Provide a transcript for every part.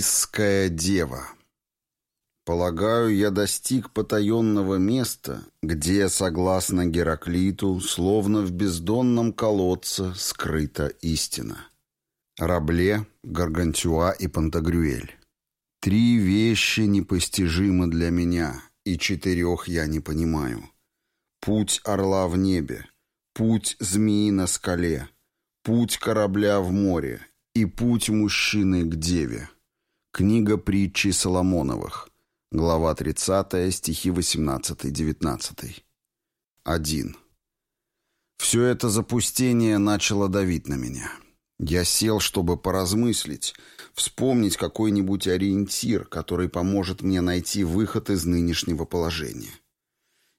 Исская дева. Полагаю, я достиг потаенного места, где, согласно Гераклиту, словно в бездонном колодце скрыта истина. Рабле, Гаргантюа и Пантагрюэль. Три вещи непостижимы для меня, и четырех я не понимаю. Путь орла в небе, путь змеи на скале, путь корабля в море и путь мужчины к деве. Книга притчи Соломоновых. Глава 30, стихи 18-19. 1. Все это запустение начало давить на меня. Я сел, чтобы поразмыслить, вспомнить какой-нибудь ориентир, который поможет мне найти выход из нынешнего положения.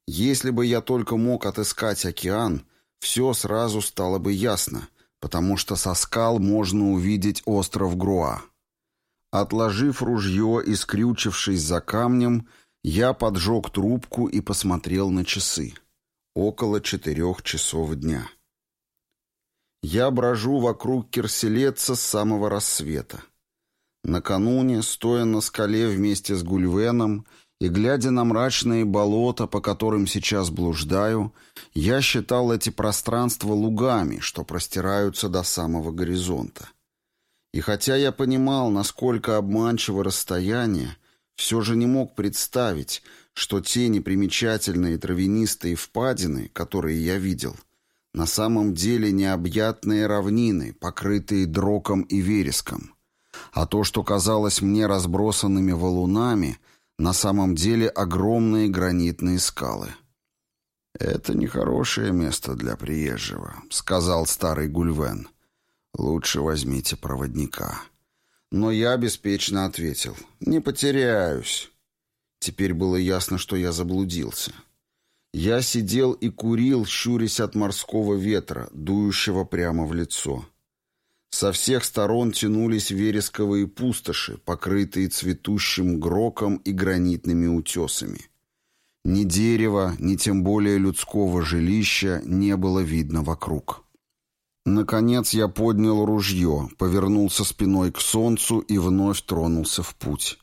Если бы я только мог отыскать океан, все сразу стало бы ясно, потому что со скал можно увидеть остров Груа. Отложив ружье и скрючившись за камнем, я поджег трубку и посмотрел на часы. Около четырех часов дня. Я брожу вокруг Керселеца с самого рассвета. Накануне, стоя на скале вместе с Гульвеном и глядя на мрачные болота, по которым сейчас блуждаю, я считал эти пространства лугами, что простираются до самого горизонта. И хотя я понимал, насколько обманчиво расстояние, все же не мог представить, что те непримечательные травянистые впадины, которые я видел, на самом деле необъятные равнины, покрытые дроком и вереском. А то, что казалось мне разбросанными валунами, на самом деле огромные гранитные скалы. «Это нехорошее место для приезжего», — сказал старый Гульвен. «Лучше возьмите проводника». Но я беспечно ответил. «Не потеряюсь». Теперь было ясно, что я заблудился. Я сидел и курил, щурясь от морского ветра, дующего прямо в лицо. Со всех сторон тянулись вересковые пустоши, покрытые цветущим гроком и гранитными утесами. Ни дерева, ни тем более людского жилища не было видно вокруг. Наконец я поднял ружье, повернулся спиной к солнцу и вновь тронулся в путь.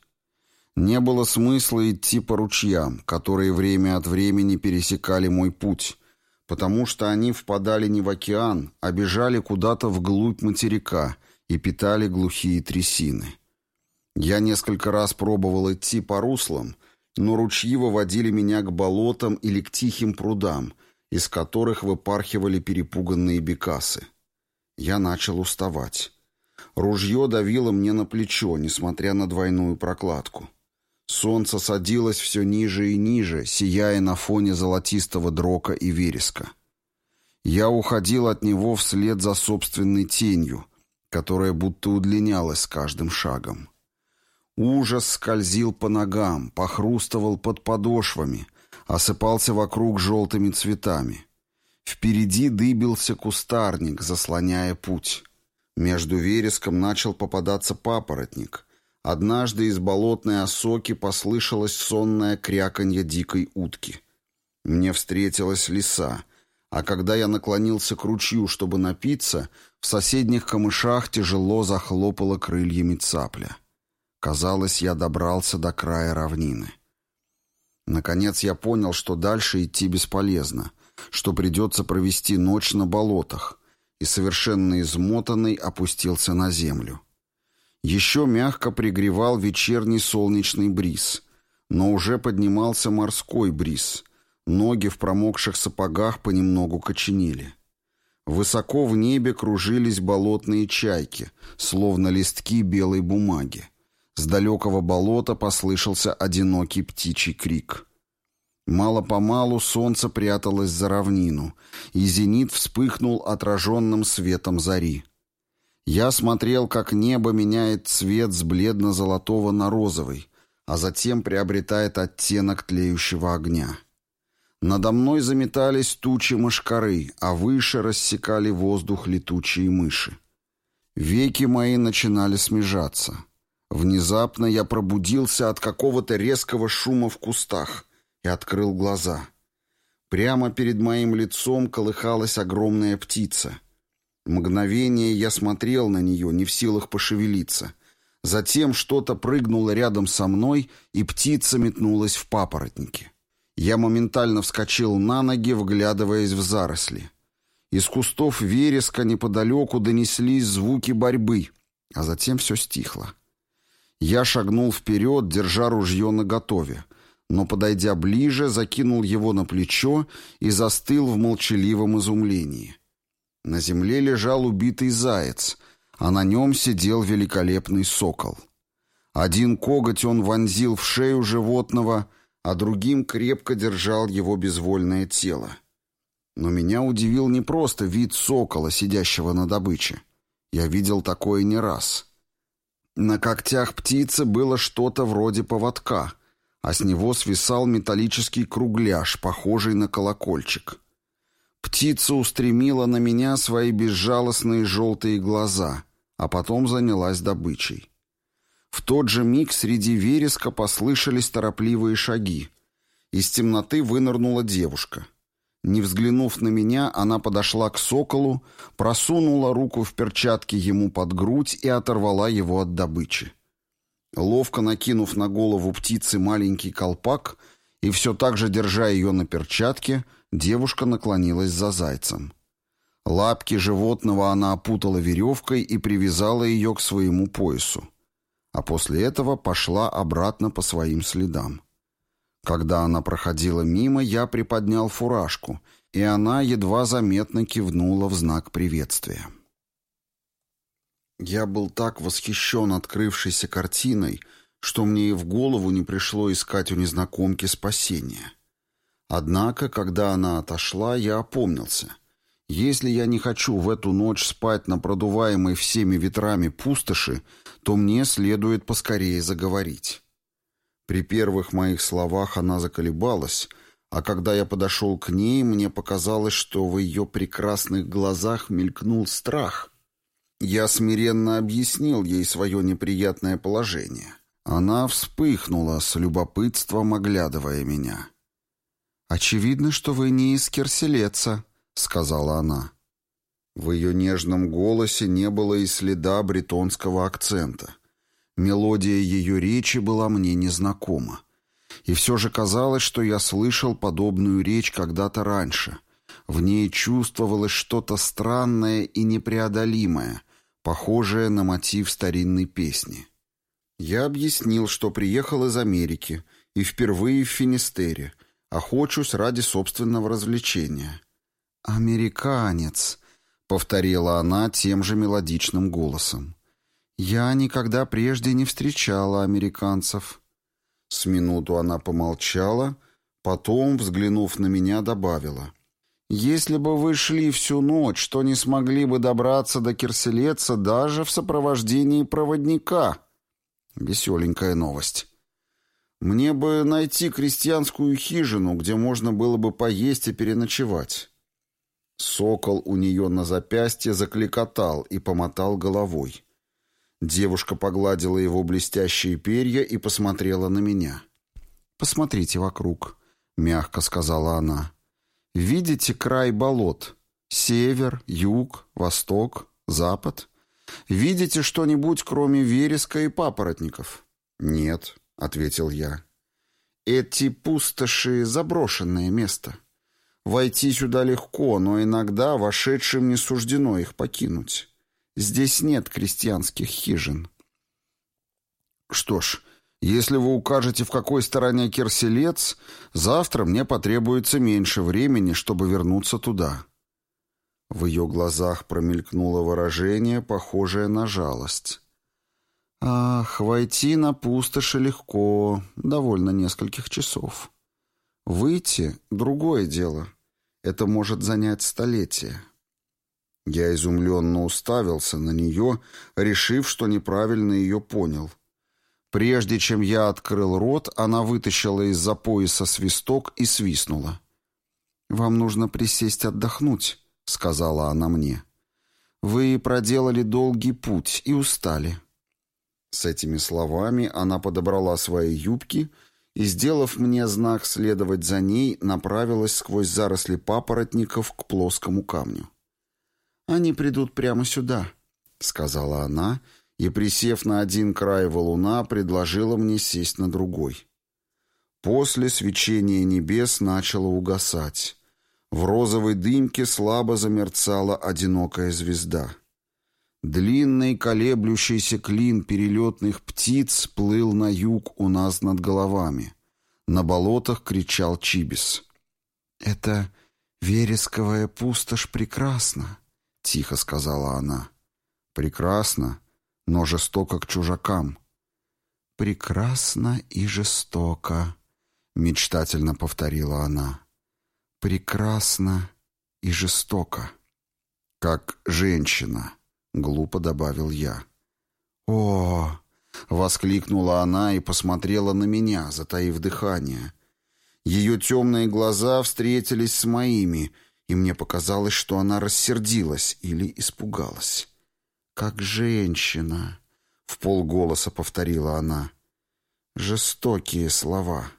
Не было смысла идти по ручьям, которые время от времени пересекали мой путь, потому что они впадали не в океан, а бежали куда-то вглубь материка и питали глухие трясины. Я несколько раз пробовал идти по руслам, но ручьи выводили меня к болотам или к тихим прудам, из которых выпархивали перепуганные бекасы. Я начал уставать. Ружье давило мне на плечо, несмотря на двойную прокладку. Солнце садилось все ниже и ниже, сияя на фоне золотистого дрока и вереска. Я уходил от него вслед за собственной тенью, которая будто удлинялась с каждым шагом. Ужас скользил по ногам, похрустывал под подошвами, осыпался вокруг желтыми цветами. Впереди дыбился кустарник, заслоняя путь. Между вереском начал попадаться папоротник. Однажды из болотной осоки послышалось сонное кряканье дикой утки. Мне встретилась лиса, а когда я наклонился к ручью, чтобы напиться, в соседних камышах тяжело захлопала крыльями цапля. Казалось, я добрался до края равнины. Наконец я понял, что дальше идти бесполезно, что придется провести ночь на болотах, и совершенно измотанный опустился на землю. Еще мягко пригревал вечерний солнечный бриз, но уже поднимался морской бриз. Ноги в промокших сапогах понемногу коченели. Высоко в небе кружились болотные чайки, словно листки белой бумаги. С далекого болота послышался одинокий птичий крик. Мало-помалу солнце пряталось за равнину, и зенит вспыхнул отраженным светом зари. Я смотрел, как небо меняет цвет с бледно-золотого на розовый, а затем приобретает оттенок тлеющего огня. Надо мной заметались тучи мышкары, а выше рассекали воздух летучие мыши. Веки мои начинали смежаться. Внезапно я пробудился от какого-то резкого шума в кустах и открыл глаза. Прямо перед моим лицом колыхалась огромная птица. Мгновение я смотрел на нее, не в силах пошевелиться. Затем что-то прыгнуло рядом со мной, и птица метнулась в папоротники. Я моментально вскочил на ноги, вглядываясь в заросли. Из кустов вереска неподалеку донеслись звуки борьбы, а затем все стихло. Я шагнул вперед, держа ружье наготове, но, подойдя ближе, закинул его на плечо и застыл в молчаливом изумлении. На земле лежал убитый заяц, а на нем сидел великолепный сокол. Один коготь он вонзил в шею животного, а другим крепко держал его безвольное тело. Но меня удивил не просто вид сокола, сидящего на добыче. Я видел такое не раз. На когтях птицы было что-то вроде поводка, а с него свисал металлический кругляш, похожий на колокольчик. Птица устремила на меня свои безжалостные желтые глаза, а потом занялась добычей. В тот же миг среди вереска послышались торопливые шаги. Из темноты вынырнула девушка — не взглянув на меня, она подошла к соколу, просунула руку в перчатки ему под грудь и оторвала его от добычи. Ловко накинув на голову птицы маленький колпак и все так же держа ее на перчатке, девушка наклонилась за зайцем. Лапки животного она опутала веревкой и привязала ее к своему поясу. А после этого пошла обратно по своим следам. Когда она проходила мимо, я приподнял фуражку, и она едва заметно кивнула в знак приветствия. Я был так восхищен открывшейся картиной, что мне и в голову не пришло искать у незнакомки спасения. Однако, когда она отошла, я опомнился. Если я не хочу в эту ночь спать на продуваемой всеми ветрами пустоши, то мне следует поскорее заговорить. При первых моих словах она заколебалась, а когда я подошел к ней, мне показалось, что в ее прекрасных глазах мелькнул страх. Я смиренно объяснил ей свое неприятное положение. Она вспыхнула с любопытством, оглядывая меня. «Очевидно, что вы не из Керселеца», — сказала она. В ее нежном голосе не было и следа бретонского акцента. Мелодия ее речи была мне незнакома. И все же казалось, что я слышал подобную речь когда-то раньше. В ней чувствовалось что-то странное и непреодолимое, похожее на мотив старинной песни. Я объяснил, что приехал из Америки и впервые в Финистере, охочусь ради собственного развлечения. «Американец», — повторила она тем же мелодичным голосом. «Я никогда прежде не встречала американцев». С минуту она помолчала, потом, взглянув на меня, добавила. «Если бы вы шли всю ночь, то не смогли бы добраться до Керселеца даже в сопровождении проводника». Веселенькая новость. «Мне бы найти крестьянскую хижину, где можно было бы поесть и переночевать». Сокол у нее на запястье закликотал и помотал головой. Девушка погладила его блестящие перья и посмотрела на меня. «Посмотрите вокруг», — мягко сказала она. «Видите край болот? Север, юг, восток, запад? Видите что-нибудь, кроме вереска и папоротников?» «Нет», — ответил я. «Эти пустоши — заброшенное место. Войти сюда легко, но иногда вошедшим не суждено их покинуть». Здесь нет крестьянских хижин. Что ж, если вы укажете, в какой стороне Керселец, завтра мне потребуется меньше времени, чтобы вернуться туда. В ее глазах промелькнуло выражение, похожее на жалость. Ах, войти на пустоши легко, довольно нескольких часов. Выйти — другое дело. Это может занять столетия. Я изумленно уставился на нее, решив, что неправильно ее понял. Прежде чем я открыл рот, она вытащила из-за пояса свисток и свистнула. «Вам нужно присесть отдохнуть», — сказала она мне. «Вы проделали долгий путь и устали». С этими словами она подобрала свои юбки и, сделав мне знак следовать за ней, направилась сквозь заросли папоротников к плоскому камню. «Они придут прямо сюда», — сказала она и, присев на один край валуна, предложила мне сесть на другой. После свечение небес начало угасать. В розовой дымке слабо замерцала одинокая звезда. Длинный колеблющийся клин перелетных птиц плыл на юг у нас над головами. На болотах кричал Чибис. «Это вересковая пустошь прекрасна», — тихо сказала она. «Прекрасно, но жестоко к чужакам». «Прекрасно и жестоко», — мечтательно повторила она. «Прекрасно и жестоко». «Как женщина», — глупо добавил я. «О!» — воскликнула она и посмотрела на меня, затаив дыхание. Ее темные глаза встретились с моими, и мне показалось, что она рассердилась или испугалась. «Как женщина!» — в полголоса повторила она. Жестокие слова.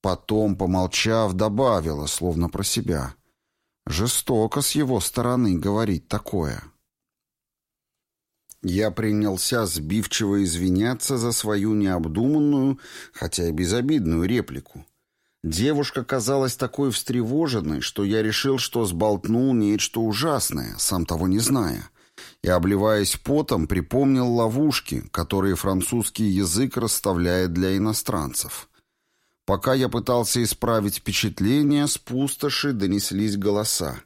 Потом, помолчав, добавила, словно про себя. Жестоко с его стороны говорить такое. Я принялся сбивчиво извиняться за свою необдуманную, хотя и безобидную реплику. Девушка казалась такой встревоженной, что я решил, что сболтнул нечто ужасное, сам того не зная. И, обливаясь потом, припомнил ловушки, которые французский язык расставляет для иностранцев. Пока я пытался исправить впечатление, с пустоши донеслись голоса,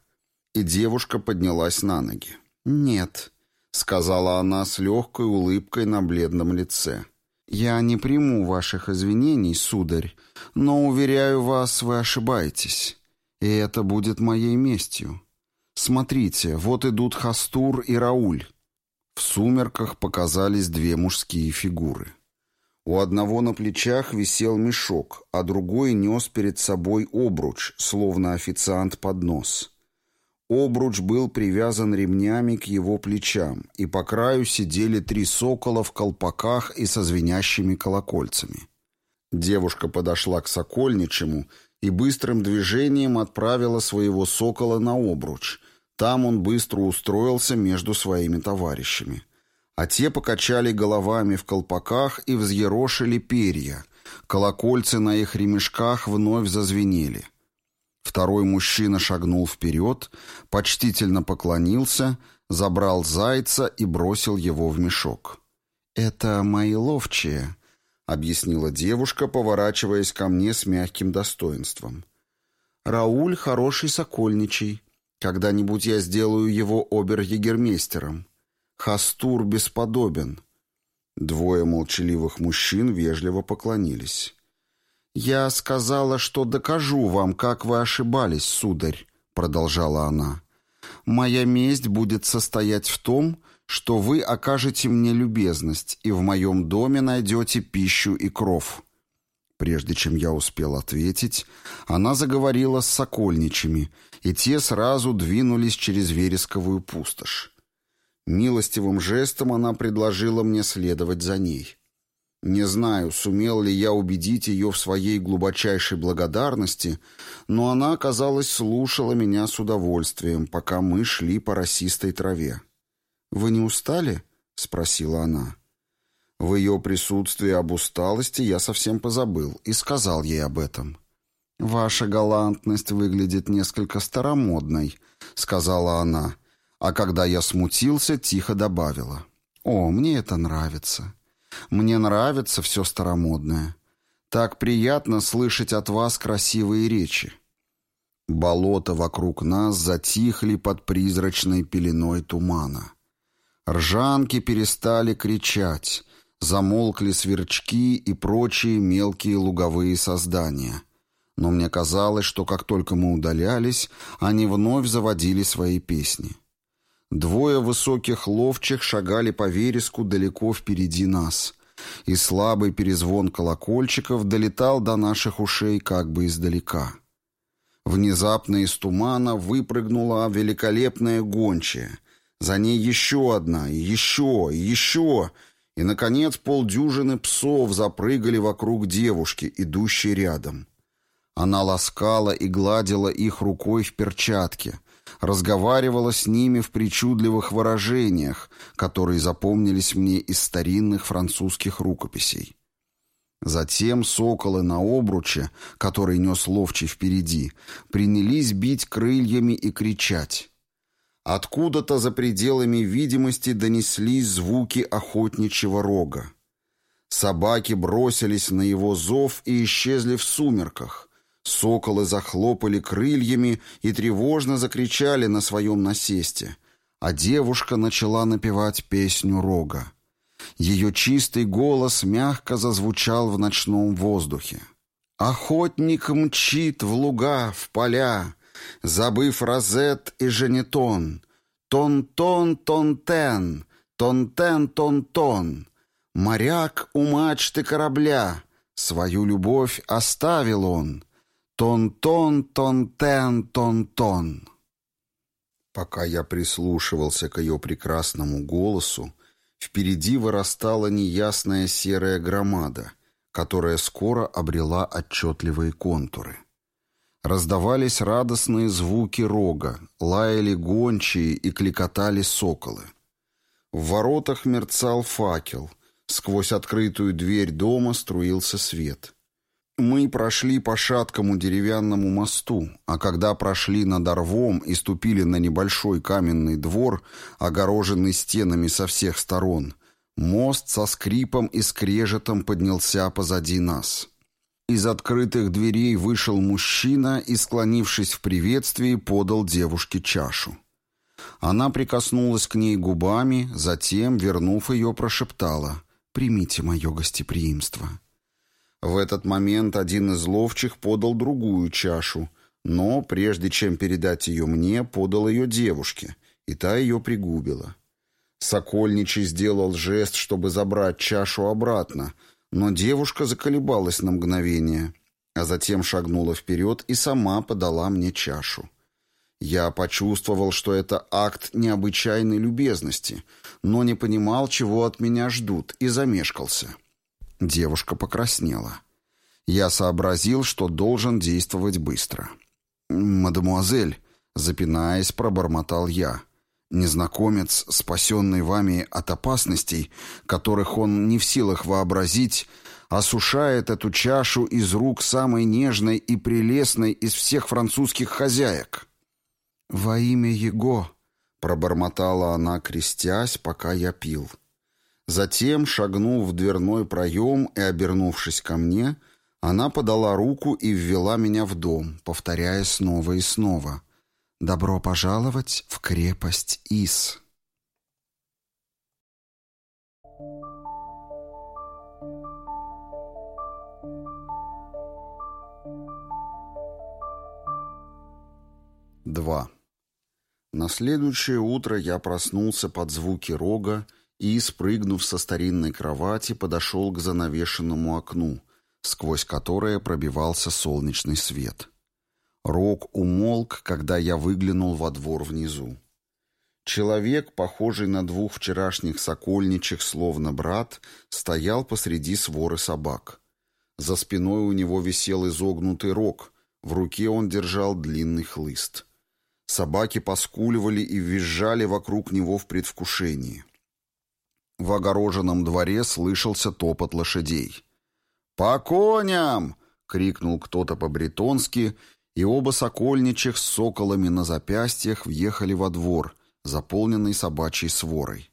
и девушка поднялась на ноги. «Нет», — сказала она с легкой улыбкой на бледном лице. «Я не приму ваших извинений, сударь, но, уверяю вас, вы ошибаетесь, и это будет моей местью. Смотрите, вот идут Хастур и Рауль». В сумерках показались две мужские фигуры. У одного на плечах висел мешок, а другой нес перед собой обруч, словно официант под нос. Обруч был привязан ремнями к его плечам, и по краю сидели три сокола в колпаках и со звенящими колокольцами. Девушка подошла к сокольничему и быстрым движением отправила своего сокола на обруч. Там он быстро устроился между своими товарищами. А те покачали головами в колпаках и взъерошили перья. Колокольцы на их ремешках вновь зазвенели. Второй мужчина шагнул вперед, почтительно поклонился, забрал зайца и бросил его в мешок. «Это мои ловчие», — объяснила девушка, поворачиваясь ко мне с мягким достоинством. «Рауль хороший сокольничий. Когда-нибудь я сделаю его обер-егермейстером. Хастур бесподобен». Двое молчаливых мужчин вежливо поклонились. «Я сказала, что докажу вам, как вы ошибались, сударь», — продолжала она. «Моя месть будет состоять в том, что вы окажете мне любезность и в моем доме найдете пищу и кров». Прежде чем я успел ответить, она заговорила с сокольничами, и те сразу двинулись через вересковую пустошь. Милостивым жестом она предложила мне следовать за ней. Не знаю, сумел ли я убедить ее в своей глубочайшей благодарности, но она, казалось, слушала меня с удовольствием, пока мы шли по росистой траве. «Вы не устали?» — спросила она. В ее присутствии об усталости я совсем позабыл и сказал ей об этом. «Ваша галантность выглядит несколько старомодной», — сказала она, а когда я смутился, тихо добавила. «О, мне это нравится». Мне нравится все старомодное. Так приятно слышать от вас красивые речи. Болота вокруг нас затихли под призрачной пеленой тумана. Ржанки перестали кричать, замолкли сверчки и прочие мелкие луговые создания. Но мне казалось, что как только мы удалялись, они вновь заводили свои песни. Двое высоких ловчих шагали по вереску далеко впереди нас, и слабый перезвон колокольчиков долетал до наших ушей как бы издалека. Внезапно из тумана выпрыгнула великолепная гончая. За ней еще одна, еще, еще, и, наконец, полдюжины псов запрыгали вокруг девушки, идущей рядом. Она ласкала и гладила их рукой в перчатке — разговаривала с ними в причудливых выражениях, которые запомнились мне из старинных французских рукописей. Затем соколы на обруче, который нес ловчий впереди, принялись бить крыльями и кричать. Откуда-то за пределами видимости донеслись звуки охотничьего рога. Собаки бросились на его зов и исчезли в сумерках. Соколы захлопали крыльями и тревожно закричали на своем насесте, а девушка начала напевать песню рога. Ее чистый голос мягко зазвучал в ночном воздухе. «Охотник мчит в луга, в поля, забыв розет и женетон. Тон-тон, тон-тен, тон-тен, тон-тон. Моряк у мачты корабля, свою любовь оставил он. Тон-тон, тон-тен, тон-тон». Пока я прислушивался к ее прекрасному голосу, Впереди вырастала неясная серая громада, которая скоро обрела отчетливые контуры. Раздавались радостные звуки рога, лаяли гончие и кликотали соколы. В воротах мерцал факел, сквозь открытую дверь дома струился свет. Мы прошли по шаткому деревянному мосту, а когда прошли над Орвом и ступили на небольшой каменный двор, огороженный стенами со всех сторон, мост со скрипом и скрежетом поднялся позади нас. Из открытых дверей вышел мужчина и, склонившись в приветствии, подал девушке чашу. Она прикоснулась к ней губами, затем, вернув ее, прошептала «Примите мое гостеприимство». В этот момент один из ловчих подал другую чашу, но, прежде чем передать ее мне, подал ее девушке, и та ее пригубила. Сокольничий сделал жест, чтобы забрать чашу обратно, но девушка заколебалась на мгновение, а затем шагнула вперед и сама подала мне чашу. Я почувствовал, что это акт необычайной любезности, но не понимал, чего от меня ждут, и замешкался. Девушка покраснела. Я сообразил, что должен действовать быстро. «Мадемуазель», — запинаясь, пробормотал я. Незнакомец, спасенный вами от опасностей, которых он не в силах вообразить, осушает эту чашу из рук самой нежной и прелестной из всех французских хозяек. «Во имя Его», — пробормотала она, крестясь, пока я пил. Затем, шагнув в дверной проем и обернувшись ко мне, она подала руку и ввела меня в дом, повторяя снова и снова «Добро пожаловать в крепость Ис». Два. На следующее утро я проснулся под звуки рога и, спрыгнув со старинной кровати, подошел к занавешенному окну, сквозь которое пробивался солнечный свет. Рог умолк, когда я выглянул во двор внизу. Человек, похожий на двух вчерашних сокольничих, словно брат, стоял посреди своры собак. За спиной у него висел изогнутый рог, в руке он держал длинный хлыст. Собаки поскуливали и визжали вокруг него в предвкушении. В огороженном дворе слышался топот лошадей. «По коням!» — крикнул кто-то по-бретонски, и оба сокольничих с соколами на запястьях въехали во двор, заполненный собачьей сворой.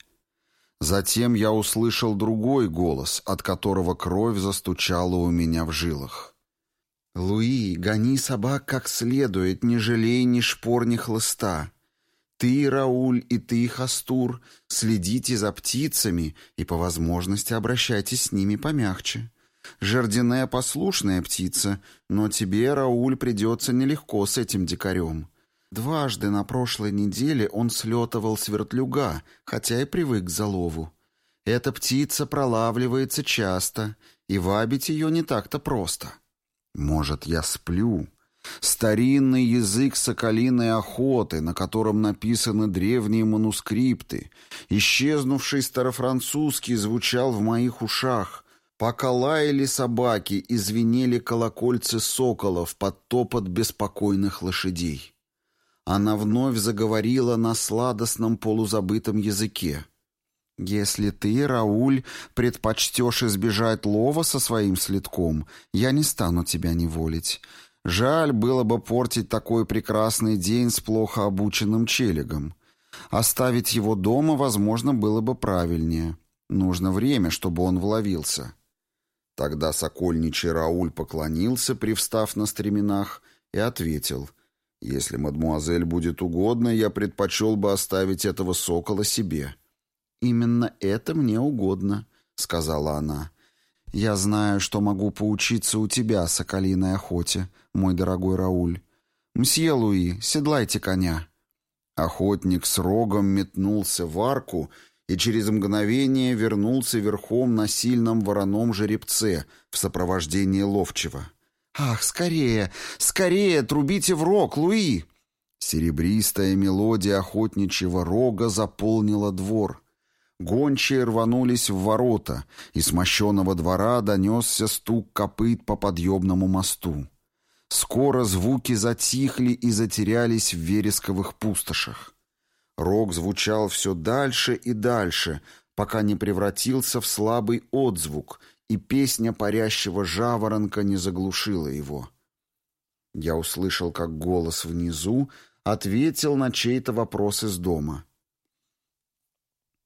Затем я услышал другой голос, от которого кровь застучала у меня в жилах. «Луи, гони собак как следует, не жалей ни шпор, ни хлыста. Ты, Рауль, и ты, Хастур, следите за птицами и по возможности обращайтесь с ними помягче. Жердине послушная птица, но тебе, Рауль, придется нелегко с этим дикарем. Дважды на прошлой неделе он слетывал с вертлюга, хотя и привык к залову. Эта птица пролавливается часто, и вабить ее не так-то просто. Может, я сплю, Старинный язык соколиной охоты, на котором написаны древние манускрипты, исчезнувший старофранцузский звучал в моих ушах, пока лаяли собаки и звенели колокольцы соколов под топот беспокойных лошадей. Она вновь заговорила на сладостном полузабытом языке. «Если ты, Рауль, предпочтешь избежать лова со своим следком, я не стану тебя неволить. Жаль было бы портить такой прекрасный день с плохо обученным челегом. Оставить его дома, возможно, было бы правильнее. Нужно время, чтобы он вловился». Тогда сокольничий Рауль поклонился, привстав на стременах, и ответил, «Если мадмуазель будет угодно, я предпочел бы оставить этого сокола себе». «Именно это мне угодно», — сказала она. «Я знаю, что могу поучиться у тебя, соколиной охоте, мой дорогой Рауль. Мсье Луи, седлайте коня». Охотник с рогом метнулся в арку и через мгновение вернулся верхом на сильном вороном жеребце в сопровождении ловчего. «Ах, скорее, скорее, трубите в рог, Луи!» Серебристая мелодия охотничьего рога заполнила двор. Гончие рванулись в ворота, и с мощенного двора донесся стук копыт по подъемному мосту. Скоро звуки затихли и затерялись в вересковых пустошах. Рог звучал все дальше и дальше, пока не превратился в слабый отзвук, и песня парящего жаворонка не заглушила его. Я услышал, как голос внизу ответил на чей-то вопрос из дома.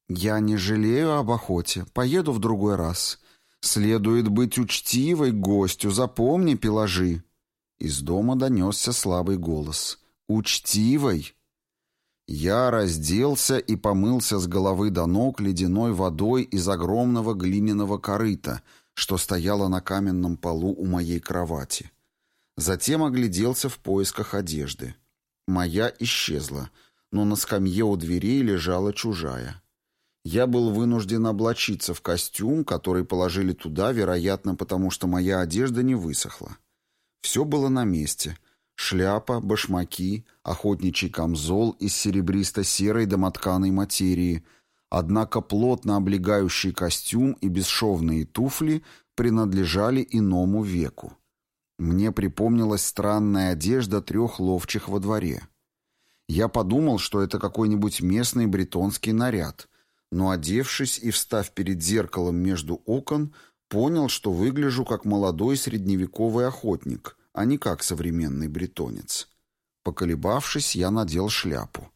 «Я не жалею об охоте, поеду в другой раз. Следует быть учтивой гостю, запомни, пеложи». Из дома донесся слабый голос. «Учтивой!» Я разделся и помылся с головы до ног ледяной водой из огромного глиняного корыта, что стояло на каменном полу у моей кровати. Затем огляделся в поисках одежды. Моя исчезла, но на скамье у дверей лежала чужая. Я был вынужден облачиться в костюм, который положили туда, вероятно, потому что моя одежда не высохла. Все было на месте — Шляпа, башмаки, охотничий камзол из серебристо-серой домотканой материи, однако плотно облегающий костюм и бесшовные туфли принадлежали иному веку. Мне припомнилась странная одежда трех ловчих во дворе. Я подумал, что это какой-нибудь местный бретонский наряд, но, одевшись и встав перед зеркалом между окон, понял, что выгляжу как молодой средневековый охотник — а не как современный бретонец. Поколебавшись, я надел шляпу.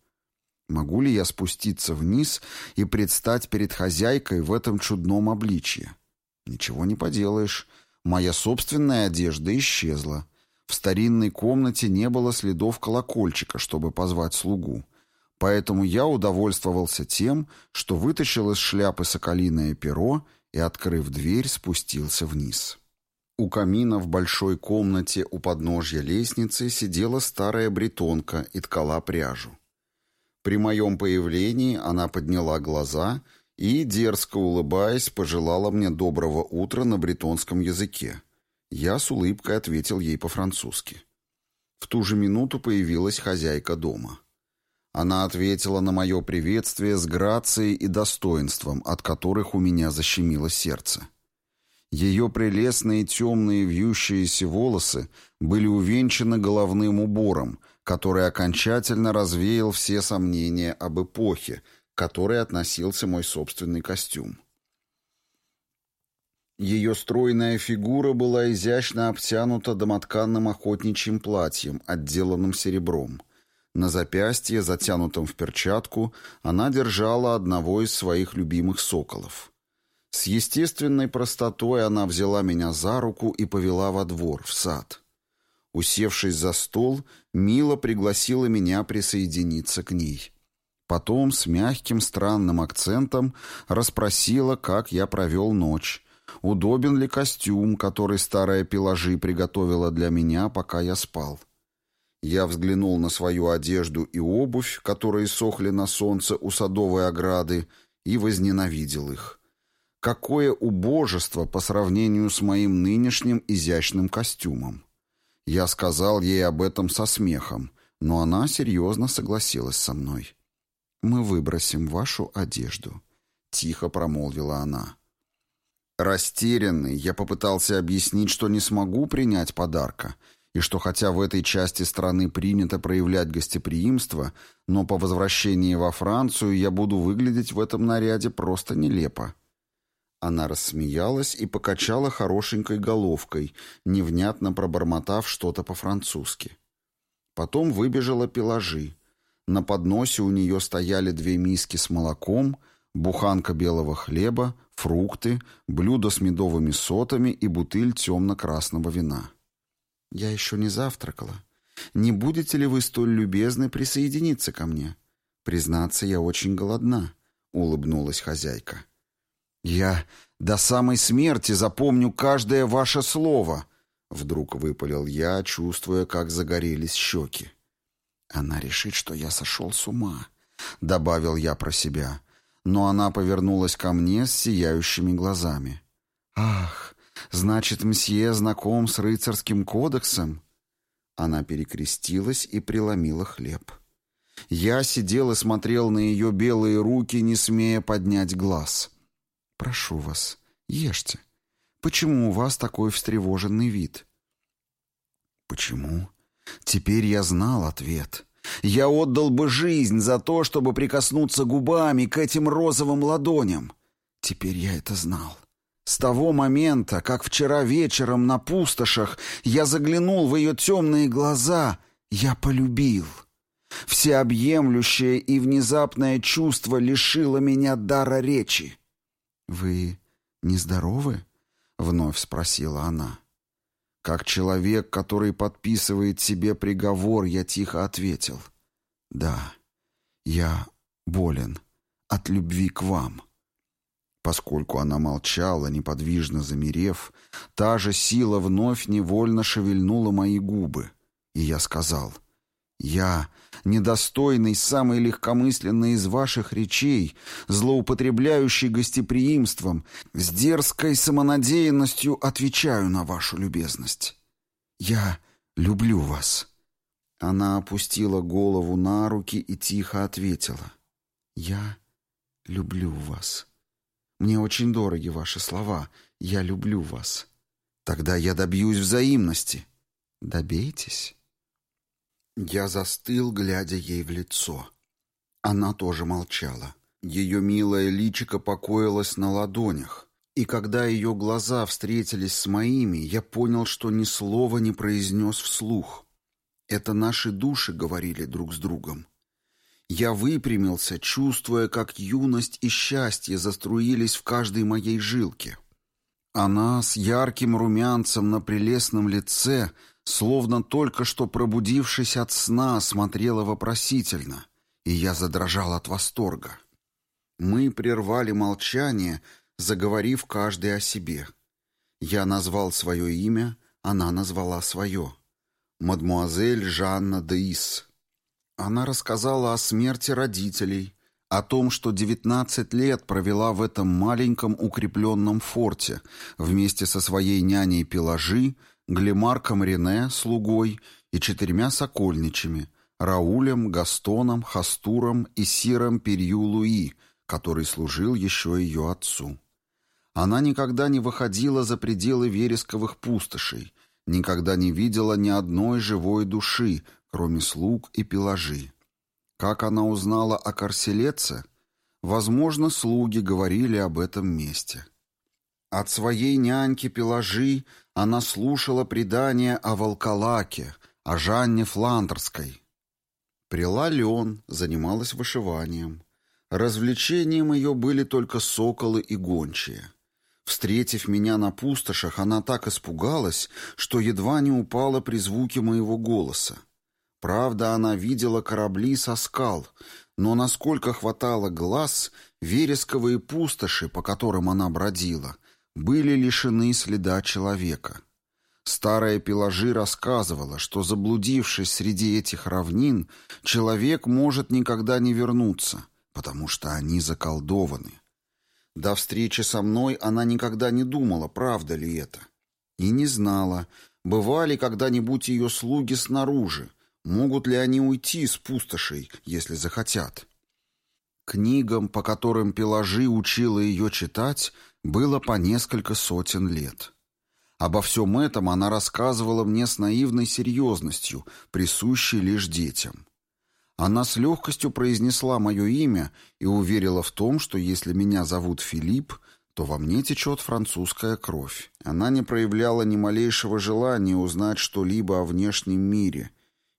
Могу ли я спуститься вниз и предстать перед хозяйкой в этом чудном обличье? Ничего не поделаешь. Моя собственная одежда исчезла. В старинной комнате не было следов колокольчика, чтобы позвать слугу. Поэтому я удовольствовался тем, что вытащил из шляпы соколиное перо и, открыв дверь, спустился вниз. У камина в большой комнате у подножья лестницы сидела старая бретонка и ткала пряжу. При моем появлении она подняла глаза и, дерзко улыбаясь, пожелала мне доброго утра на бретонском языке. Я с улыбкой ответил ей по-французски. В ту же минуту появилась хозяйка дома. Она ответила на мое приветствие с грацией и достоинством, от которых у меня защемило сердце. Ее прелестные темные вьющиеся волосы были увенчаны головным убором, который окончательно развеял все сомнения об эпохе, к которой относился мой собственный костюм. Ее стройная фигура была изящно обтянута домотканным охотничьим платьем, отделанным серебром. На запястье, затянутом в перчатку, она держала одного из своих любимых соколов. С естественной простотой она взяла меня за руку и повела во двор, в сад. Усевшись за стол, Мила пригласила меня присоединиться к ней. Потом с мягким странным акцентом расспросила, как я провел ночь, удобен ли костюм, который старая пилажи приготовила для меня, пока я спал. Я взглянул на свою одежду и обувь, которые сохли на солнце у садовой ограды, и возненавидел их. Какое убожество по сравнению с моим нынешним изящным костюмом. Я сказал ей об этом со смехом, но она серьезно согласилась со мной. «Мы выбросим вашу одежду», — тихо промолвила она. Растерянный, я попытался объяснить, что не смогу принять подарка, и что хотя в этой части страны принято проявлять гостеприимство, но по возвращении во Францию я буду выглядеть в этом наряде просто нелепо. Она рассмеялась и покачала хорошенькой головкой, невнятно пробормотав что-то по-французски. Потом выбежала пелажи. На подносе у нее стояли две миски с молоком, буханка белого хлеба, фрукты, блюдо с медовыми сотами и бутыль темно-красного вина. «Я еще не завтракала. Не будете ли вы столь любезны присоединиться ко мне? Признаться, я очень голодна», — улыбнулась хозяйка. «Я до самой смерти запомню каждое ваше слово», — вдруг выпалил я, чувствуя, как загорелись щеки. «Она решит, что я сошел с ума», — добавил я про себя. Но она повернулась ко мне с сияющими глазами. «Ах, значит, мсье знаком с рыцарским кодексом?» Она перекрестилась и преломила хлеб. Я сидел и смотрел на ее белые руки, не смея поднять глаз. «Прошу вас, ешьте. Почему у вас такой встревоженный вид?» «Почему?» Теперь я знал ответ. Я отдал бы жизнь за то, чтобы прикоснуться губами к этим розовым ладоням. Теперь я это знал. С того момента, как вчера вечером на пустошах я заглянул в ее темные глаза, я полюбил. Всеобъемлющее и внезапное чувство лишило меня дара речи. «Вы нездоровы?» — вновь спросила она. Как человек, который подписывает себе приговор, я тихо ответил. «Да, я болен от любви к вам». Поскольку она молчала, неподвижно замерев, та же сила вновь невольно шевельнула мои губы, и я сказал — я, недостойный, самый легкомысленный из ваших речей, злоупотребляющий гостеприимством, с дерзкой самонадеянностью отвечаю на вашу любезность. Я люблю вас». Она опустила голову на руки и тихо ответила. «Я люблю вас. Мне очень дороги ваши слова. Я люблю вас. Тогда я добьюсь взаимности». «Добейтесь». Я застыл, глядя ей в лицо. Она тоже молчала. Ее милое личико покоилось на ладонях. И когда ее глаза встретились с моими, я понял, что ни слова не произнес вслух. Это наши души говорили друг с другом. Я выпрямился, чувствуя, как юность и счастье заструились в каждой моей жилке. Она с ярким румянцем на прелестном лице — словно только что пробудившись от сна, смотрела вопросительно, и я задрожал от восторга. Мы прервали молчание, заговорив каждый о себе. Я назвал свое имя, она назвала свое. Мадмуазель Жанна де Ис. Она рассказала о смерти родителей, о том, что 19 лет провела в этом маленьком укрепленном форте вместе со своей няней Пелажи Глемарком Рене, слугой, и четырьмя сокольничами — Раулем, Гастоном, Хастуром и Сиром Перью Луи, который служил еще ее отцу. Она никогда не выходила за пределы вересковых пустошей, никогда не видела ни одной живой души, кроме слуг и пелажи. Как она узнала о Корселеце? Возможно, слуги говорили об этом месте. От своей няньки Пелажи она слушала предания о Волкалаке, о Жанне Фландерской. Прила лен, занималась вышиванием. Развлечением ее были только соколы и гончие. Встретив меня на пустошах, она так испугалась, что едва не упала при звуке моего голоса. Правда, она видела корабли со скал, но насколько хватало глаз, вересковые пустоши, по которым она бродила, были лишены следа человека. Старая Пелажи рассказывала, что, заблудившись среди этих равнин, человек может никогда не вернуться, потому что они заколдованы. До встречи со мной она никогда не думала, правда ли это. И не знала, бывали когда-нибудь ее слуги снаружи, могут ли они уйти с пустошей, если захотят. Книгам, по которым Пелажи учила ее читать, было по несколько сотен лет. Обо всем этом она рассказывала мне с наивной серьезностью, присущей лишь детям. Она с легкостью произнесла мое имя и уверила в том, что если меня зовут Филипп, то во мне течет французская кровь. Она не проявляла ни малейшего желания узнать что-либо о внешнем мире,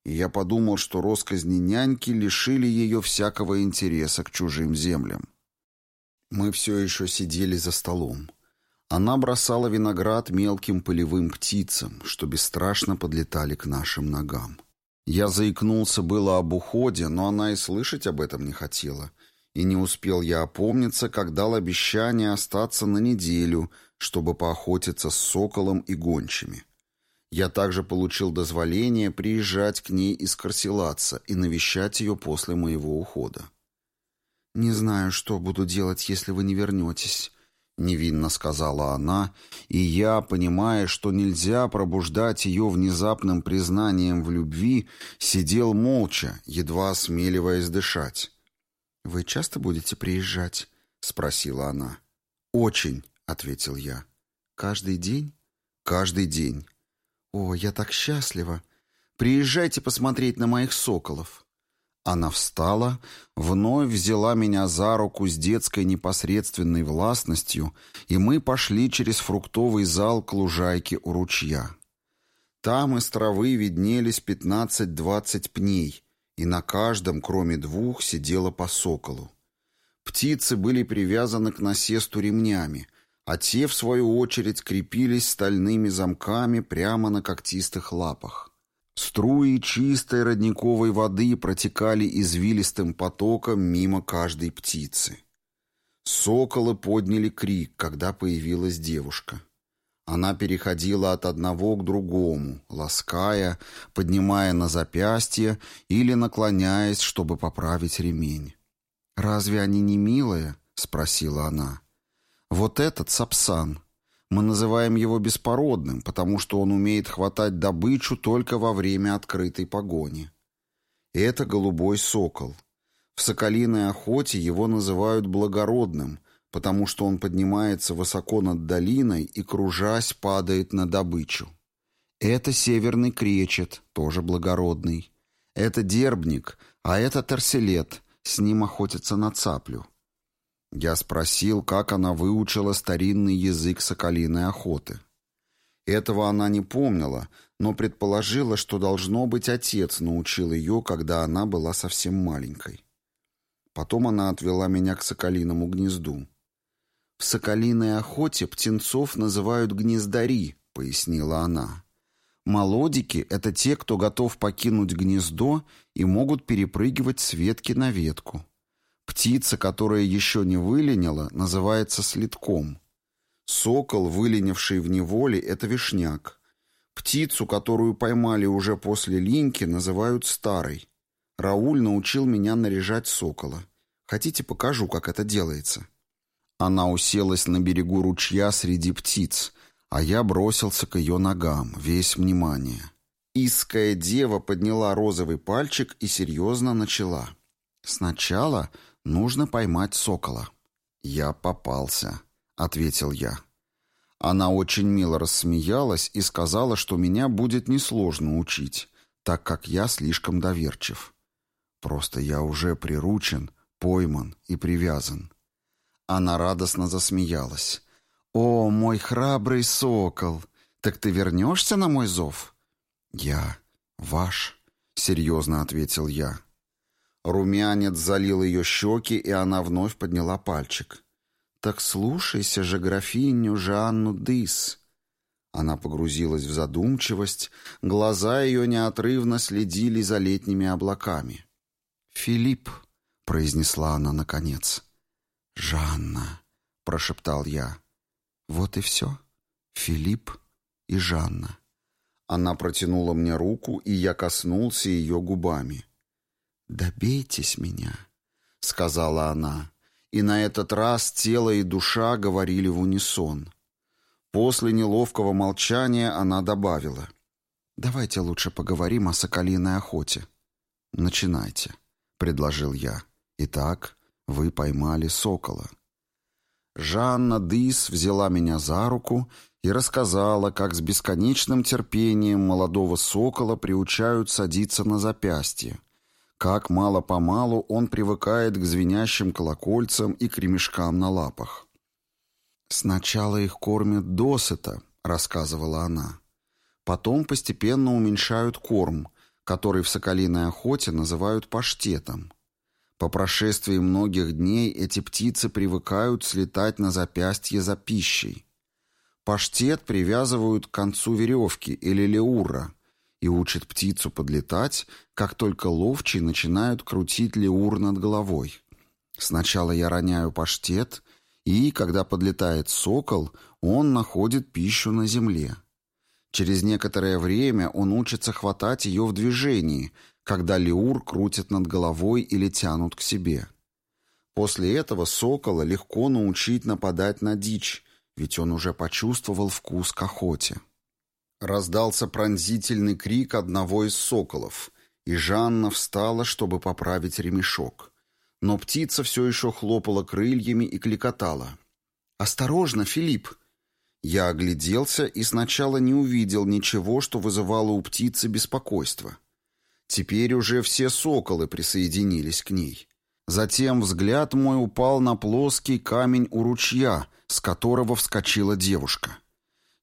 и я подумал, что росказни няньки лишили ее всякого интереса к чужим землям. Мы все еще сидели за столом. Она бросала виноград мелким полевым птицам, что бесстрашно подлетали к нашим ногам. Я заикнулся было об уходе, но она и слышать об этом не хотела — и не успел я опомниться, как дал обещание остаться на неделю, чтобы поохотиться с соколом и гончими. Я также получил дозволение приезжать к ней из Карсилатца и навещать ее после моего ухода. «Не знаю, что буду делать, если вы не вернетесь», — невинно сказала она, и я, понимая, что нельзя пробуждать ее внезапным признанием в любви, сидел молча, едва осмеливаясь дышать. «Вы часто будете приезжать?» — спросила она. «Очень», — ответил я. «Каждый день?» «Каждый день». «О, я так счастлива! Приезжайте посмотреть на моих соколов». Она встала, вновь взяла меня за руку с детской непосредственной властностью, и мы пошли через фруктовый зал к лужайке у ручья. Там из травы виднелись пятнадцать-двадцать пней, и на каждом, кроме двух, сидело по соколу. Птицы были привязаны к насесту ремнями, а те, в свою очередь, крепились стальными замками прямо на когтистых лапах. Струи чистой родниковой воды протекали извилистым потоком мимо каждой птицы. Соколы подняли крик, когда появилась девушка. Она переходила от одного к другому, лаская, поднимая на запястье или наклоняясь, чтобы поправить ремень. «Разве они не милые?» — спросила она. «Вот этот сапсан. Мы называем его беспородным, потому что он умеет хватать добычу только во время открытой погони. Это голубой сокол. В соколиной охоте его называют благородным — потому что он поднимается высоко над долиной и, кружась, падает на добычу. Это северный кречет, тоже благородный. Это дербник, а это торселет, с ним охотятся на цаплю. Я спросил, как она выучила старинный язык соколиной охоты. Этого она не помнила, но предположила, что, должно быть, отец научил ее, когда она была совсем маленькой. Потом она отвела меня к соколиному гнезду. «В соколиной охоте птенцов называют гнездари», — пояснила она. «Молодики — это те, кто готов покинуть гнездо и могут перепрыгивать с ветки на ветку. Птица, которая еще не выленила, называется следком. Сокол, выленивший в неволе, — это вишняк. Птицу, которую поймали уже после линьки, называют старой. Рауль научил меня наряжать сокола. Хотите, покажу, как это делается?» Она уселась на берегу ручья среди птиц, а я бросился к ее ногам, весь внимание. Иская дева подняла розовый пальчик и серьезно начала. «Сначала нужно поймать сокола». «Я попался», — ответил я. Она очень мило рассмеялась и сказала, что меня будет несложно учить, так как я слишком доверчив. Просто я уже приручен, пойман и привязан. Она радостно засмеялась. «О, мой храбрый сокол! Так ты вернешься на мой зов?» «Я ваш», — серьезно ответил я. Румянец залил ее щеки, и она вновь подняла пальчик. «Так слушайся же графиню Жанну Дыс». Она погрузилась в задумчивость, глаза ее неотрывно следили за летними облаками. «Филипп», — произнесла она наконец, — «Жанна», — прошептал я. «Вот и все. Филипп и Жанна». Она протянула мне руку, и я коснулся ее губами. «Добейтесь меня», — сказала она, и на этот раз тело и душа говорили в унисон. После неловкого молчания она добавила. «Давайте лучше поговорим о соколиной охоте». «Начинайте», — предложил я. «Итак, вы поймали сокола. Жанна Дис взяла меня за руку и рассказала, как с бесконечным терпением молодого сокола приучают садиться на запястье, как мало-помалу он привыкает к звенящим колокольцам и к ремешкам на лапах. «Сначала их кормят досыта», — рассказывала она. «Потом постепенно уменьшают корм, который в соколиной охоте называют паштетом. По прошествии многих дней эти птицы привыкают слетать на запястье за пищей. Паштет привязывают к концу веревки или леура и учат птицу подлетать, как только ловчие начинают крутить леур над головой. Сначала я роняю паштет, и, когда подлетает сокол, он находит пищу на земле. Через некоторое время он учится хватать ее в движении, когда леур крутят над головой или тянут к себе. После этого сокола легко научить нападать на дичь, ведь он уже почувствовал вкус к охоте. Раздался пронзительный крик одного из соколов, и Жанна встала, чтобы поправить ремешок. Но птица все еще хлопала крыльями и кликотала. «Осторожно, Филипп!» Я огляделся и сначала не увидел ничего, что вызывало у птицы беспокойство. Теперь уже все соколы присоединились к ней. Затем взгляд мой упал на плоский камень у ручья, с которого вскочила девушка.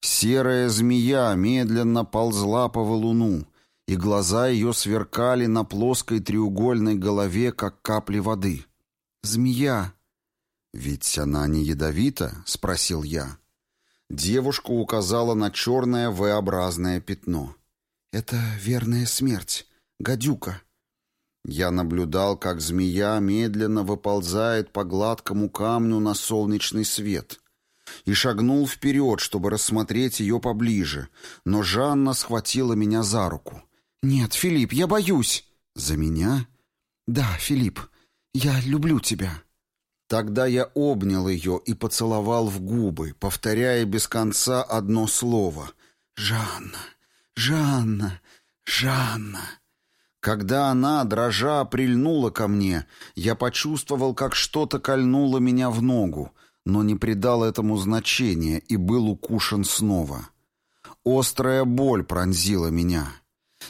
Серая змея медленно ползла по валуну, и глаза ее сверкали на плоской треугольной голове, как капли воды. «Змея!» «Ведь она не ядовита?» — спросил я. Девушка указала на черное V-образное пятно. «Это верная смерть. Гадюка». Я наблюдал, как змея медленно выползает по гладкому камню на солнечный свет, и шагнул вперед, чтобы рассмотреть ее поближе, но Жанна схватила меня за руку. «Нет, Филипп, я боюсь». «За меня?» «Да, Филипп, я люблю тебя». Тогда я обнял ее и поцеловал в губы, повторяя без конца одно слово. «Жанна, Жанна, Жанна». Когда она, дрожа, прильнула ко мне, я почувствовал, как что-то кольнуло меня в ногу, но не придал этому значения и был укушен снова. Острая боль пронзила меня.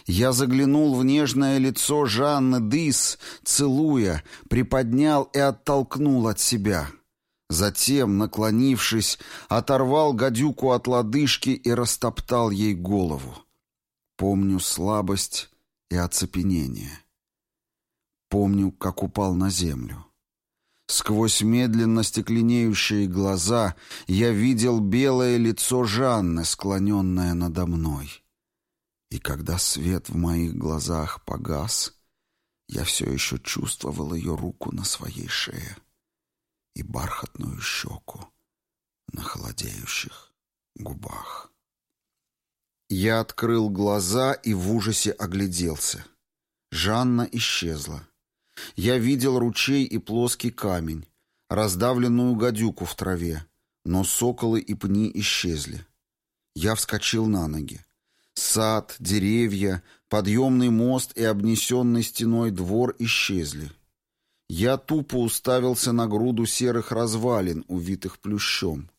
Я заглянул в нежное лицо Жанны Дис, целуя, приподнял и оттолкнул от себя. Затем, наклонившись, оторвал гадюку от лодыжки и растоптал ей голову. Помню слабость и оцепенение. Помню, как упал на землю. Сквозь медленно стекленеющие глаза я видел белое лицо Жанны, склоненное надо мной. И когда свет в моих глазах погас, я все еще чувствовал ее руку на своей шее и бархатную щеку на холодеющих губах. Я открыл глаза и в ужасе огляделся. Жанна исчезла. Я видел ручей и плоский камень, раздавленную гадюку в траве, но соколы и пни исчезли. Я вскочил на ноги. Сад, деревья, подъемный мост и обнесенный стеной двор исчезли. Я тупо уставился на груду серых развалин, увитых плющом.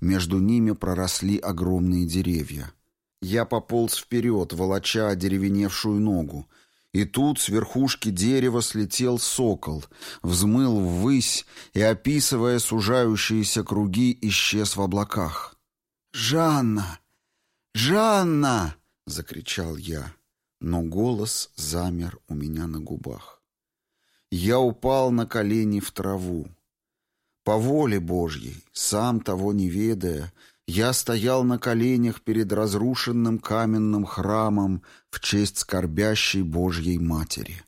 Между ними проросли огромные деревья. Я пополз вперед, волоча одеревеневшую ногу. И тут с верхушки дерева слетел сокол, взмыл ввысь и, описывая сужающиеся круги, исчез в облаках. «Жанна! Жанна!» — закричал я, но голос замер у меня на губах. Я упал на колени в траву. По воле Божьей, сам того не ведая, я стоял на коленях перед разрушенным каменным храмом в честь скорбящей Божьей Матери.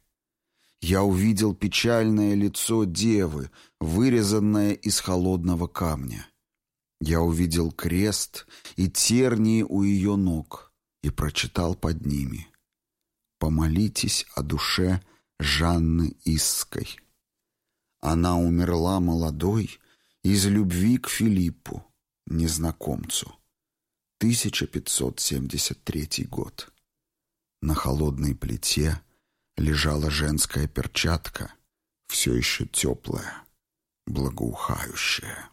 Я увидел печальное лицо девы, вырезанное из холодного камня. Я увидел крест и тернии у ее ног и прочитал под ними «Помолитесь о душе Жанны Исской». Она умерла молодой из любви к Филиппу, незнакомцу. 1573 год. На холодной плите лежала женская перчатка, все еще теплая, благоухающая.